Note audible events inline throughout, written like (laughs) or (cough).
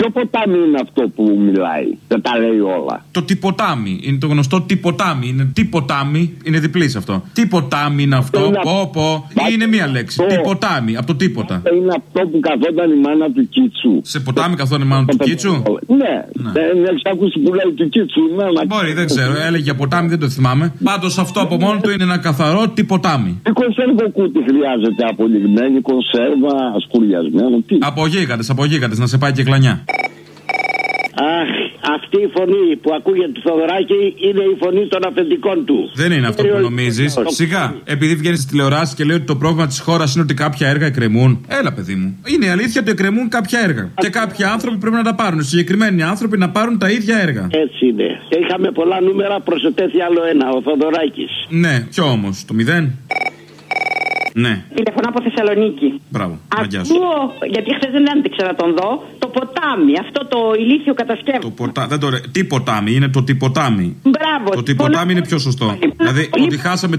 Ποιο ποτάμι είναι αυτό που μιλάει, δεν τα λέει όλα. Το τυποτάμι. Είναι το γνωστό τυποτάμι. Είναι τυποτάμι. Είναι διπλής αυτό. Τυποτάμι είναι αυτό. είναι Πω, πω. αυτό. Είναι μία λέξη. Αυτό. Τυποτάμι. Από το τίποτα. Είναι αυτό που καθόταν η μάνα του Κίτσου. Σε ποτάμι καθόταν μάλλον του Κίτσου; Ναι, δεν έχει ακούσει που λέει του Κίτσου. Ναι, να Μπορεί, δεν ξέρω. Έλεγε για ποτάμι, δεν το θυμάμαι. Πάντως αυτό από μόνο του είναι ένα καθαρό τυποτάμι. Τι κονσέρβα κούτι χρειάζεται, απολυγμένη κονσέρβα, σκουριασμένο, τι. Από γίγαντε, από γίγαντε, να σε πάει και κλανιά. Αχ, αυτή η φωνή που ακούγεται του Θοδωράκη είναι η φωνή των αφεντικών του. Δεν είναι αυτό που νομίζεις. Σιγά, επειδή βγαίνει στι τηλεοράσει και λέει ότι το πρόβλημα της χώρας είναι ότι κάποια έργα εκκρεμούν. Έλα, παιδί μου. Είναι η αλήθεια ότι εκκρεμούν κάποια έργα. Και κάποιοι άνθρωποι πρέπει να τα πάρουν. Συγκεκριμένοι άνθρωποι να πάρουν τα ίδια έργα. Έτσι είναι. Και είχαμε πολλά νούμερα, προσετέθη άλλο ένα, ο Θοδωράκη. Ναι, ποιο όμως, το μηδέν; Ναι, Τηλεφωνώ από Θεσσαλονίκη. μπράβο, μαγιάς σου. Ακούω, γιατί χθες δεν άντεξα να τον δω, το ποτάμι, αυτό το ηλίθιο κατασκεύασμα. Το ποτα... δεν το... ρε- Τι ποτάμι, είναι το τυποτάμι. Μπράβο. Το τυποτάμι είναι πιο σωστό. Δηλαδή, ότι χάσαμε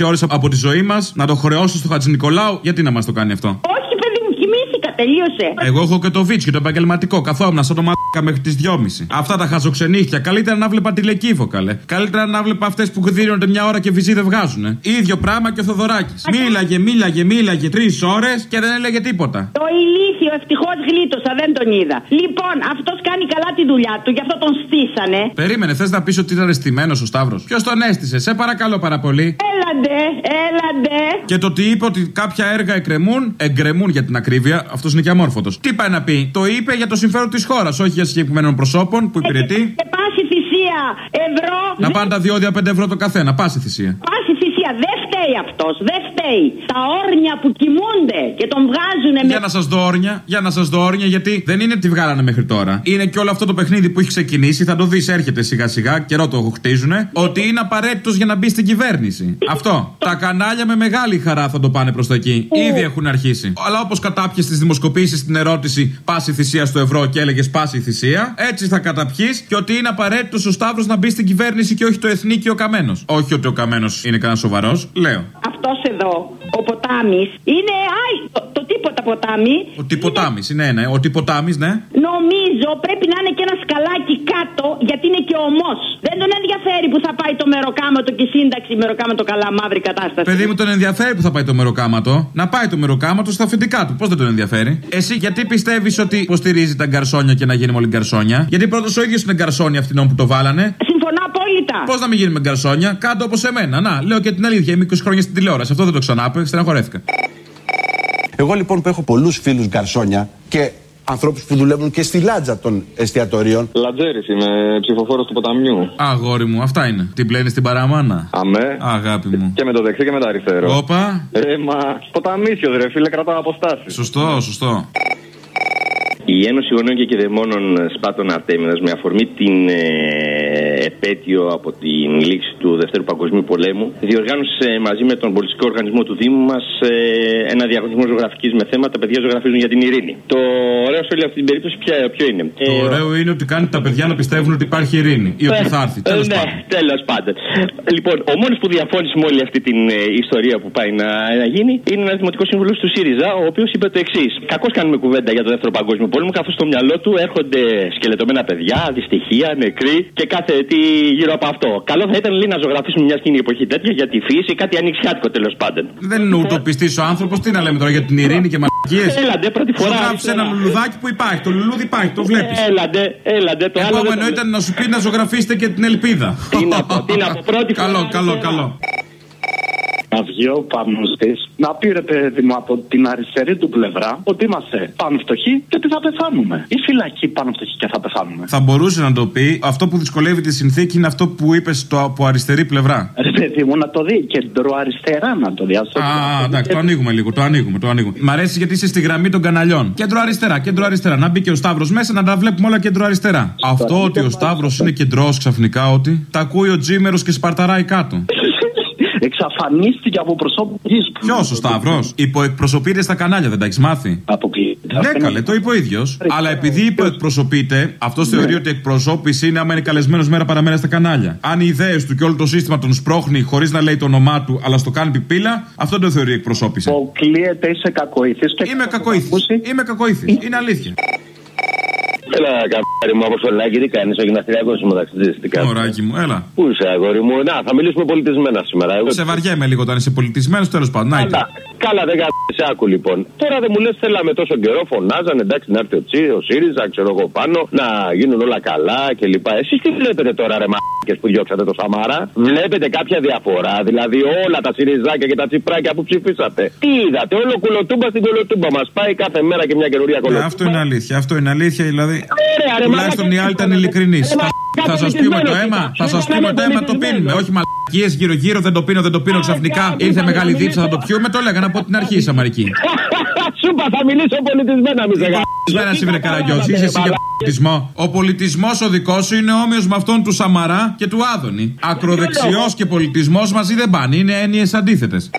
3,5 ώρες από τη ζωή μας, να το χρεώσω στο Χατζη Νικολάου, γιατί να μας το κάνει αυτό; Όχι, παιδί μου, κοιμήθηκα, τελείωσε. Εγώ έχω και το βίτσιο, το επαγγελματικό. Καθόμουν σαν το μαλάκα μέχρι τις 2.30. Αυτά τα χαζοξενύχια. Καλύτερα να βλέπα τηλεκύφο, καλέ. Καλύτερα να βλέπα αυτές που δίνονται μια ώρα και βυζί δεν βγάζουν. ίδιο πράγμα και ο Θοδωράκης. Μίλαγε, μίλαγε, μίλαγε τρεις ώρες και δεν έλεγε τίποτα. Το ηλίθιο, ευτυχώς γλίτωσα, δεν τον είδα. Λοιπόν, αυτός κάνει καλά τη δουλειά του, γι' αυτό τον στήσανε. Περίμενε, θες να πεις ότι ήταν αισθημένος ο Σταύρος; Ποιος τον έστησε, σε παρακαλώ πάρα πολύ. Έλαντε, έλαντε. Και το ότι είπε ότι κάποια έργα εκκρεμούν, εγκρεμούν για την ακρίβεια, αυτός είναι και αμόρφωτος. Τι πάει να πει, το είπε για το συμφέρον της χώρας, όχι για συγκεκριμένων προσώπων που υπηρετεί. Και πάση θυσία ευρώ. Να πάνε τα διόδια 5 ευρώ το καθένα, πάση θυσία. Πάση θυσία, δεν φταίει αυτός, δεν φταίει. Τα όρνια που κοιμούνται και τον βγάζουν με. Για να σας δω όρνια, για να σας δω όρνια, γιατί δεν είναι τι βγάλανε μέχρι τώρα. Είναι και όλο αυτό το παιχνίδι που έχει ξεκινήσει, θα το δεις, έρχεται σιγά σιγά, καιρό το χτίζουνε, ότι είναι απαραίτητος για να μπει στην κυβέρνηση. Αυτό. Τα κανάλια με μεγάλη χαρά θα το πάνε προς τα εκεί. Ήδη έχουν αρχίσει. Αλλά όπως κατάπιες τις δημοσκοπήσεις την ερώτηση πάση θυσία στο ευρώ και έλεγες πάση θυσία, έτσι θα καταπιείς και ότι είναι απαραίτητος ο Σταύρος να μπει στην κυβέρνηση και όχι το εθνίκι ο Καμένος. Όχι ότι ο Καμένος είναι κανένας σοβαρός, λέω. Αυτός εδώ, ο ποτάμι, είναι. Άι, το, το τίποτα ποτάμι. Ο τυποτάμι είναι ένα, ε. ο τυποτάμι, ναι. Νομίζω πρέπει να είναι και ένας σκαλάκι κάτω γιατί είναι και ομός. Δεν τον ενδιαφέρει που θα πάει το μεροκάματο και η σύνταξη μεροκάματο καλά μαύρη κατάσταση. Παιδί μου τον ενδιαφέρει που θα πάει το μεροκάματο. Να πάει το μεροκάματο στα αφεντικά του. Πώς δεν τον ενδιαφέρει; Εσύ γιατί πιστεύεις ότι υποστηρίζει τα γκαρσόνια και να γίνουμε όλοι γκαρσόνια; Γιατί πρώτος ο ίδιος είναι γκαρσόνια αυτήν που το βάλανε. Συμφωνώ απόλυτα. Πώς να μην γίνουμε γκαρσόνια, κάτω όπως εμένα. Να, λέω και την αλήθεια. Είμαι 20 χρόνια στην τηλεόραση. Αυτό δεν το ξανά είπε, στεναχωρέθηκα. Εγώ λοιπόν που έχω πολλούς φίλους γκαρσόνια και ανθρώπους που δουλεύουν και στη λάτζα των εστιατορίων. Λατζέρης είμαι, ψηφοφόρος του ποταμιού. Αγόρι μου, αυτά είναι. Την πλένεις στην παραμάνα. Αμέ. Αγάπη μου. Και με το δεξί και με το αριστερό. Όπα. Ε, μα ποταμίσιος ρε φίλε, κρατάω αποστάσεις. Σωστό, σωστό. Η Ένωση Γονέων και Κηδεμόνων Σπάτων Αρτέμιδας με αφορμή την ε, επέτειο από την λήξη του Δευτέρου Παγκοσμίου Πολέμου διοργάνωσε μαζί με τον πολιτικό οργανισμό του Δήμου μας ε, ένα διαγωνισμό ζωγραφικής με θέμα τα παιδιά ζωγραφίζουν για την ειρήνη. Το ωραίο σε όλη αυτή την περίπτωση ποια, ποιο είναι; Το ωραίο είναι ότι κάνει τα παιδιά να πιστεύουν ότι υπάρχει ειρήνη ή ότι θα έρθει. Τέλος ναι, πάντων. τέλος πάντων. Λοιπόν, ο μόνος που διαφώνησε με όλη αυτή την ε, ιστορία που πάει να, να γίνει είναι ένας δημοτικός σύμβουλος του ΣΥΡΙΖΑ, ο οποίος είπε το εξής. Κακώς κάνουμε κουβέντα για το δεύτερο παγκόσμιο πόλεμο, καθώς στο μυαλό του έρχονται σκελετωμένα παιδιά, δυστυχία, νεκροί και κάθε τι γύρω από αυτό. Καλό θα ήταν λέει, να ζωγραφίσουμε μια σκηνή εποχή τέτοια για τη φύση, κάτι ανοιξιάτικο τέλος πάντων. Δεν είναι ουτοπιστής ο άνθρωπος, τι να λέμε τώρα για την ειρήνη και μαλακίες; Έλαντε, πρώτη φορά. Ζωγράφησε ένα λουλουδάκι που υπάρχει. Το λουλούδι υπάρχει, το βλέπεις. Έλαντε, έλαντε. Το άλλο Επόμενο δεν- ήταν να σου πει να ζωγραφίσετε και την ελπίδα. Τι να πω, τι να πω, πρώτη (laughs) Καλό, φορά, καλό, αριστερά. καλό. Να βγει ο Παμνουστή να πει ρε παιδί μου από την αριστερή του πλευρά ότι είμαστε πάνω φτωχοί και ότι θα πεθάνουμε. Ή φυλακή πάνω φτωχοί και θα πεθάνουμε. Θα μπορούσε να το πει. Αυτό που δυσκολεύει τη συνθήκη είναι αυτό που είπες από αριστερή πλευρά. Ρε παιδί μου να το δει κεντροαριστερά να το δει. Ας το δει. Α, εντάξει, το ανοίγουμε λίγο, το ανοίγουμε, το ανοίγουμε. Μ' αρέσει γιατί είσαι στη γραμμή των καναλιών. Κέντρο αριστερά, κέντρο αριστερά. Να μπει και ο Σταύρος μέσα να τα βλέπουμε όλα κέντρο αριστερά. Αυτό ότι ο Σταύρος είναι κεντρό ξαφνικά ότι. Τα ακούει ο Τζίμερος και σπαρταράει κάτω. (laughs) Εξαφανίστηκε από προσώπου γης. Ποιος ο Σταύρος; Υποεκπροσωπείται στα κανάλια, δεν τα έχεις μάθει; Αποκλείεται. Ναι, καλέ, το είπε ο ίδιος. Αλλά επειδή υποεκπροσωπείται, αυτός θεωρεί ότι εκπροσώπηση είναι άμα είναι καλεσμένος μέρα παραμέρα στα κανάλια. Αν οι ιδέες του και όλο το σύστημα τον σπρώχνει χωρίς να λέει το όνομά του, αλλά στο κάνει πιπίλα, αυτό δεν το θεωρεί εκπροσώπηση. Αποκλείεται, είσαι κακοήθης. Είμαι κακοήθης. Είμαι κακοήθης. Είναι αλήθεια. Έλα, καπάρι μου, αποστολάκι, τι κάνεις, ο γυμναστηριακός μου ταξιτζή, τι κάνεις. Μωράκι μου, έλα. Πού είσαι, αγόρι μου, να, θα μιλήσουμε πολιτισμένα σήμερα. Εγώ... Σε βαριέμαι λίγο όταν είσαι πολιτισμένος, τέλος πάντων. Να είτε. Καλά, καλά, δεν σε άκου λοιπόν. Τώρα δεν μου λες, θέλαμε τόσο καιρό, φωνάζανε, εντάξει, να έρθει ο Τσι, ο ΣΥΡΙΖΑ, ξέρω εγώ πάνω, να γίνουν όλα καλά κλπ. Εσείς τι βλέπετε τώρα, ρε μάκε που διώξατε το Σαμάρα, βλέπετε κάποια διαφορά, δηλαδή όλα τα ΣΥΡΙΖΑΚια και τα τσιπράκια που ψηφίσατε. Τι είδατε, όλο κολοτούμπα στην κολοτούμπα μας πάει κάθε μέρα και μια καινούρια Ναι, κολοτούμπα. αυτό είναι αλήθεια. Αυτό είναι αλήθεια, δηλαδή. Ωραία, ρε, Τουλάχιστον οι μαλάκα, άλλοι ήταν ρε, ειλικρινείς. ρε, Θα, μαλάκα, θα σας πιούμε το πολιτισμένο, αίμα, θα σας κοίτα. πιούμε το αίμα, το Πολιτισμένο. πίνουμε. Όχι μαλακίες γύρω-γύρω, δεν το πίνω, δεν το πίνω. Ξαφνικά ήρθε μεγάλη δίψα, θα το πιούμε. Το έλεγαν από την αρχή η Σαμαρική. (laughs) Σούπα, θα μιλήσω πολιτισμένα, μη σε γα- Σβέρα Σίβρε Καραγκιόζη, είσαι εσύ για πολιτισμό. Ο πολιτισμός ο δικός σου είναι όμοιος με αυτόν του Σαμαρά και του Άδωνη. Ακροδεξιός και πολιτισμός μαζί δεν πάνε, είναι έννοιες αντίθετες.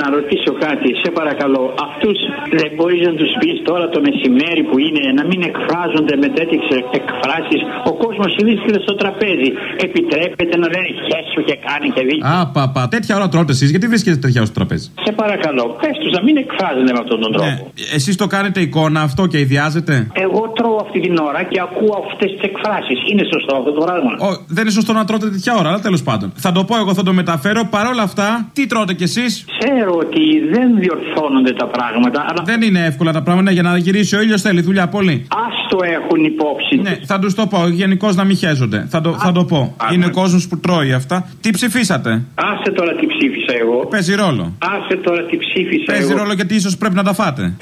Να ρωτήσω κάτι, σε παρακαλώ. Αυτούς δεν μπορείς να τους πεις τώρα το μεσημέρι που είναι να μην εκφράζονται με τέτοιες εκφράσεις. Ο κόσμος βρίσκεται στο τραπέζι. Επιτρέπεται να λένε χέσου και κάνει και δει. Α, πα, πα. Τέτοια ώρα τρώτε εσείς, γιατί βρίσκεστε τέτοια ώρα στο τραπέζι; Σε παρακαλώ, πες τους να μην εκφράζονται με αυτόν τον τρόπο. Ναι. Εσείς το κάνετε εικόνα αυτό και ιδιάζετε; Εγώ τρώω αυτή την ώρα και ακούω αυτές τις εκφράσεις. Είναι σωστό αυτό το πράγμα; Ω, δεν είναι σωστό να τρώτε τέτοια ώρα, αλλά τέλος πάντων. Θα το πω εγώ, θα το μεταφέρω. Παρ' όλα αυτά, τι τρώτε κι εσείς; Ξέρω ότι δεν διορθώνονται τα πράγματα, αλλά Δεν είναι εύκολα τα πράγματα για να γυρίσει ο ήλιος θέλει δουλειά πολύ. ας το έχουν υπόψη. Ναι, θα τους το πω. Γενικώς να μην χέζονται. Θα το, θα το πω. Είναι ο κόσμος που τρώει αυτά. Τι ψηφίσατε; Άσε τώρα τι ψήφισα εγώ. Παίζει ρόλο. Άσε τώρα τι ψήφισα Παίζει εγώ. ρόλο γιατί ίσως πρέπει να τα φάτε.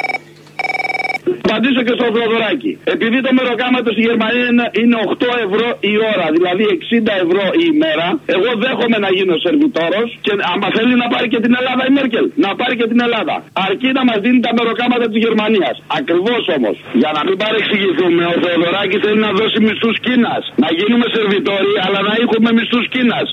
Απαντήσω και στο Θεοδωράκι. Επειδή το μεροκάματο στη Γερμανία είναι, είναι 8 ευρώ η ώρα, δηλαδή 60 ευρώ η ημέρα, εγώ δέχομαι να γίνω σερβιτόρος και άμα θέλει να πάρει και την Ελλάδα η Μέρκελ, να πάρει και την Ελλάδα. Αρκεί να μας δίνει τα μεροκάματα της Γερμανίας. Ακριβώς όμως. Για να μην παρεξηγηθούμε, ο Θεοδωράκης θέλει να δώσει μισθούς Κίνας. Να γίνουμε σερβιτόροι, αλλά να έχουμε μισθούς Κίνας.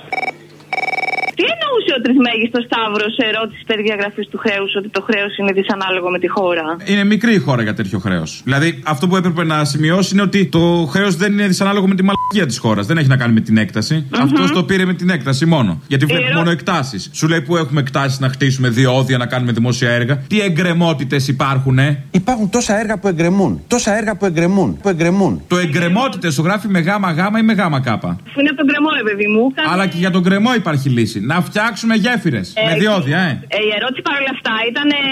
Τι εννοούσε ο τρισμέγιστος Σταύρος σε ερώτηση περί διαγραφής του χρέους, ότι το χρέος είναι δυσανάλογο με τη χώρα; Είναι μικρή η χώρα για τέτοιο χρέος. Δηλαδή, αυτό που έπρεπε να σημειώσει είναι ότι το χρέος δεν είναι δυσανάλογο με τη μαλακία της χώρας. Δεν έχει να κάνει με την έκταση. Αυτός το πήρε με την έκταση μόνο. Γιατί βλέπει ερώ- μόνο εκτάσεις. Σου λέει που έχουμε εκτάσεις να χτίσουμε διόδια, να κάνουμε δημόσια έργα. Τι εγκρεμότητες υπάρχουν, ε; Υπάρχουν τόσα έργα που εγκρεμούν. Τόσα έργα που εγκρεμούν. Που εγκρεμούν. Το εγκρεμότητες το γράφει με γάμα γάμα ή με γάμα κάπα; Αφού είναι από τον κρεμό, ρε παιδί μου. Κάνε- Αλλά και για τον κρεμό υπάρχει λύση. Να φτιάξουμε γέφυρες. Ε, με διόδια, ε. ε, η ερώτηση παρόλα αυτά ήταν ε,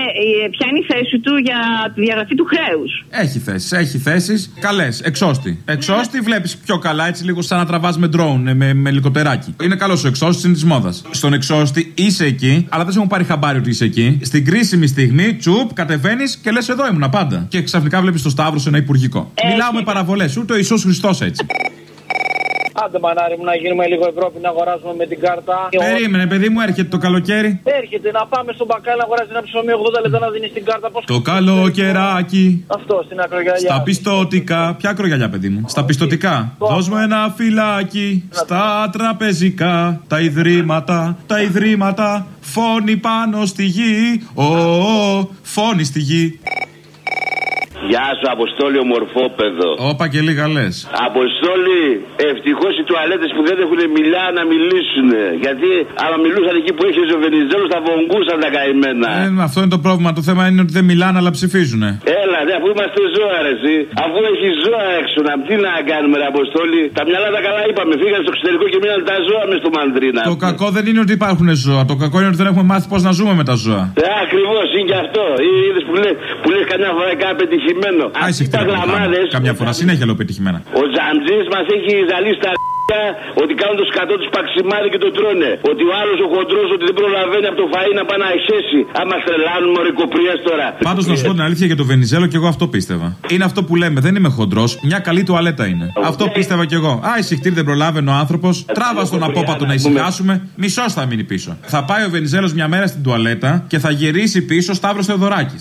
ε, ποια είναι η θέση του για τη διαγραφή του χρέους; Έχει θέσεις, έχει θέσεις. Καλές, εξώστη. Εξώστη βλέπεις πιο καλά, έτσι λίγο σαν να τραβάς με ντρόουν, ε, με, με ελικοπτεράκι. Είναι καλός ο εξώστης, είναι της μόδας. Στον εξώστη είσαι εκεί, αλλά δεν σε έχουν πάρει χαμπάρι ότι είσαι εκεί. Στην κρίσιμη στιγμή, τσουπ, κατεβαίνεις και λες εδώ ήμουν πάντα. Και ξαφνικά βλέπεις το Σταύρο σε ένα υπουργικό. Μιλάω με παραβολές, ούτε ο Ισό Χριστός έτσι. Άντε μανάρι μου να γίνουμε λίγο Ευρώπη να αγοράζουμε με την κάρτα. Περίμενε, παιδί μου, έρχεται το καλοκαίρι. Έρχεται να πάμε στον μπακάλι να αγοράζει ένα ψωμί 80 λεπτά να δίνεις την κάρτα. Πώς... Το καλοκαιράκι. Αυτό στην ακρογιαλιά. Στα πιστωτικά. Ποια ακρογιαλιά, παιδί μου; Στα πιστωτικά. Δώσ' μου ένα φυλάκι. Στα τραπεζικά. Τα ιδρύματα. Τα ιδρύματα. Φώνη πάνω στη γη. Ω, ω, φώνη στη γη. Γεια σου, Αποστόλη, ομορφόπεδο. Όπα και λίγα λες. Αποστόλη, ευτυχώς οι τουαλέτες που δεν έχουν μιλά να μιλήσουν. Γιατί άμα μιλούσαν εκεί που έχει ο Βενιζέλος θα βογγούσαν τα καημένα. Ε, αυτό είναι το πρόβλημα. Το θέμα είναι ότι δεν μιλάνε αλλά ψηφίζουν. Έλα, δε, αφού είμαστε ζώα, ρε, εσύ. Αφού έχει ζώα έξω, να τι να κάνουμε, ρε Αποστόλη. Τα μυαλά τα καλά είπαμε. Φύγαν στο εξωτερικό και μείναν τα ζώα μες στο μαντρίνα. Το κακό δεν είναι ότι υπάρχουν ζώα. Το κακό είναι ότι δεν έχουμε μάθει πώς να ζούμε με τα ζώα. Ε, ακριβώς, είναι και αυτό. Είδες που λες που λες καμιά φορά κάτι πετυχημένο. Α, εσύ τα γραμμάδε. Καμιά φορά συνέχεια λέω πετυχημένα. Ο Τζαμτζή μα έχει ζαλίσει τα αρχαία ότι κάνουν το σκατό του παξιμάδι και το τρώνε. Ότι ο άλλο ο χοντρό ότι δεν προλαβαίνει από το φαΐ να πάει να χέσει. Άμα στρελάνουμε ορικοπρίε τώρα. Πάντω να σου πω την αλήθεια για το Βενιζέλο και εγώ αυτό πίστευα. Είναι αυτό που λέμε, δεν είμαι χοντρό, μια καλή τουαλέτα είναι. Αυτό πίστευα κι εγώ. Α, εισηχτήρι δεν προλάβαινε ο άνθρωπο, τράβα στον απόπατο να ησυχάσουμε, μισό θα μείνει πίσω. Θα πάει ο Βενιζέλο μια μέρα στην τουαλέτα και θα γυρίσει πίσω Σταύρο Θεοδωράκη.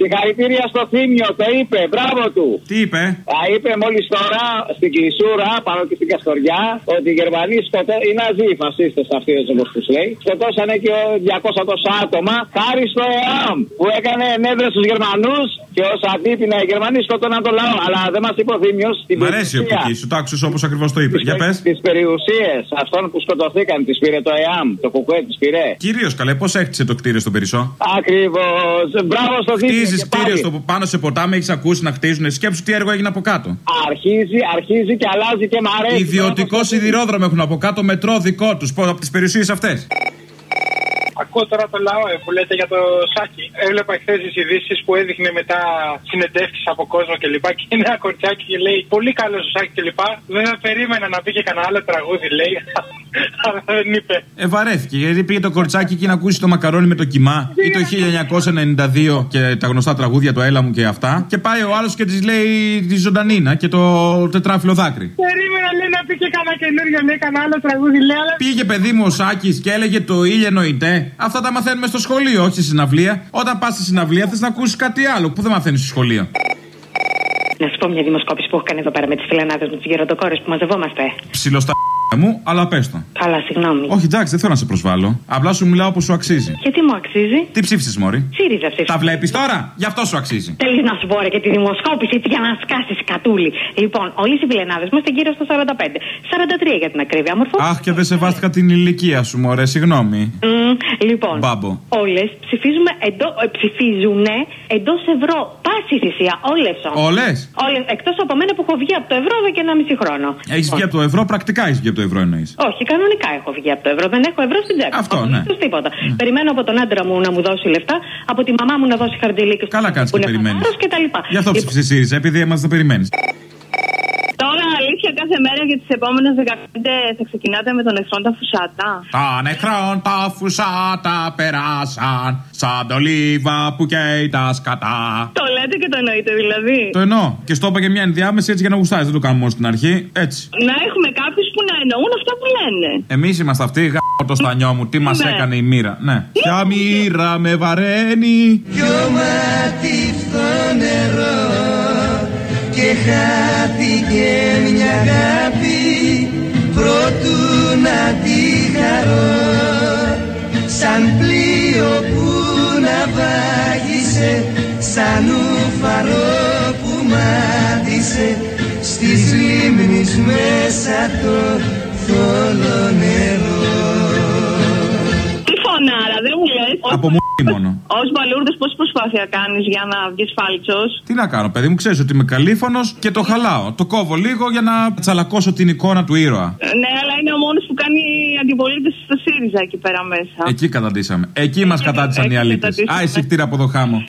Συγχαρητήρια στο Θήμιο, το είπε, μπράβο του. Τι είπε; Α, είπε μόλις τώρα στην Κισούρα, πάνω και στην Καστοριά, ότι οι Γερμανοί σκοτώσαν. Οι Ναζί, οι φασίστες αυτοί, όπως τους λέει, σκοτώσανε και 200 τόσα άτομα χάρη στο ΕΑΜ που έκανε ενέδρες στους Γερμανούς και ως αντίπεινα οι Γερμανοί σκοτώναν τον λαό. Αλλά δεν μας είπε ο Θήμιος Μ' αρέσει ο Πική, σου το άκουσε όπως ακριβώς το είπε. Για πες. Τις περιουσίες αυτών που σκοτωθήκαν, τις πήρε το ΕΑΜ, το κουκουέ τις πήρε. Κυρίως καλέ, πώς έχτισε το κτίριο στον Περισσό; Ακριβώς. Μπράβο στο Θήμιο. Χτίζει Χτίζει και κτίριο πάλι. στο πάνω σε ποτάμι, έχεις ακούσει να χτίζουν. Σκέψου τι έργο έγινε από κάτω. Αρχίζει, αρχίζει και αλλάζει και μ' αρέσει. Ιδιωτικό σιδηρόδρομο έχουν από κάτω, μετρό δικό τους. Από τις περιουσίες αυτές. Ακούω τώρα το λαό ε, που λέτε για το Σάκη. Έβλεπα χθες τις ειδήσεις που έδειχνε μετά συνεντεύξεις από κόσμο κλπ. Και, είναι ένα κορτσάκι και λέει Πολύ καλό ο Σάκη κλπ. Δεν θα περίμενα να πει και κανένα άλλο τραγούδι, λέει. Αλλά δεν είπε. Ε, βαρέθηκε γιατί πήγε το κορτσάκι εκεί να ακούσει το μακαρόνι με το κοιμά ή το 1992 και τα γνωστά τραγούδια το έλα μου και αυτά. Και πάει ο άλλος και της λέει τη ζωντανίνα και το τετράφυλλο δάκρυ. Περίμενα, λέει να πει και κανένα καινούριο, λέει κανένα άλλο τραγούδι, λέει. Αλλά Πήγε παιδί μου ο Σάκης και έλεγε το ήλιο νοητέ. Αυτά τα μαθαίνουμε στο σχολείο, όχι στη συναυλία. Όταν πας στη συναυλία θες να ακούσεις κάτι άλλο που δεν μαθαίνεις στο σχολείο; Να σου πω μια δημοσκόπηση που έχω κάνει εδώ πέρα με τις φιλενάδες με του γεροντοκόρες που μαζευόμαστε. Ψηλό στα μου, αλλά πες το. Καλά, συγγνώμη. Όχι, εντάξει, δεν θέλω να σε προσβάλλω. Απλά σου μιλάω όπω σου αξίζει. Γιατί μου αξίζει; Τι ψήφισες, Μόρι. ΣΥΡΙΖΑ ψήφισα. Τα βλέπεις τώρα, γι' αυτό σου αξίζει. Θέλεις να σου πω ρε και τη δημοσκόπηση έτσι για να σκάσεις κατούλη. Λοιπόν, όλοι οι φιλενάδε είμαστε γύρω στα 45. 43 για την ακρίβεια, μορφό. Αχ, και δεν σεβάστηκα την ηλικία σου, Μωρέ, συγγνώμη. Μμ, λοιπόν, Μπάμπο. όλες ψηφίζουμε εντό, ε, ψηφίζουν εντός ευρώ. Πάση θυσία, όλες όμως. Όλες; Όλες, εκτός από μένα που έχω βγει από το ευρώ εδώ και ένα μισή χρόνο. Έχεις βγει από το ευρώ, πρακτικά έχεις βγει από το ευρώ εννοείς. Όχι, κανονικά έχω βγει από το ευρώ. Δεν έχω ευρώ στην τσέπη. Αυτό, μου. ναι. Απολύτως τίποτα. Περιμένω από τον άντρα μου να μου δώσει λεφτά, από τη μαμά μου να δώσει χαρτιλίκι. Καλά κάνει που και είναι περιμένεις. χαμάρος και τα λοιπά. Γι' αυτό ψήφισε ΣΥΡΙΖΑ, επειδή έμαθα να περιμένεις. Τώρα αλήθεια κάθε μέρα για τις επόμενες 15 θα ξεκινάτε με τον εχθρό τα φουσάτα. Τα νεκρόν τα φουσάτα περάσαν σαν το λίβα που καίει τα σκατά. Το λέτε και το εννοείτε δηλαδή. Το εννοώ. Και στο είπα και μια ενδιάμεση έτσι για να γουστάζει. Δεν το κάνουμε μόνο στην αρχή. Έτσι. Να έχουμε κάποιους που να εννοούν αυτά που λένε. Εμείς είμαστε αυτοί, γάμο το στανιό μου. Τι μας Ναι. έκανε η μοίρα. Ναι. Ποια μοίρα με βαραίνει. Πιο μάτιφθο νερό και χάθηκε μια αγάπη προτού να τη χαρώ. Σαν πλοίο που ναυάγησε σαν ουφαρό που μάτισε στις λίμνης μέσα το θόλο Από μου μόνο. Ω μπαλούρδε, πόση προσπάθεια κάνεις για να βγεις φάλτσο. Τι να κάνω, παιδί μου, ξέρεις ότι είμαι καλήφωνο και το χαλάω. Το κόβω λίγο για να τσαλακώσω την εικόνα του ήρωα. Ναι, αλλά είναι ο μόνος που κάνει αντιπολίτευση στο ΣΥΡΙΖΑ εκεί πέρα μέσα. Εκεί καταντήσαμε. Εκεί μας κατάντησαν οι αλήτες. καταντήσαμε. Α, εσύ κτήρα από το χάμο.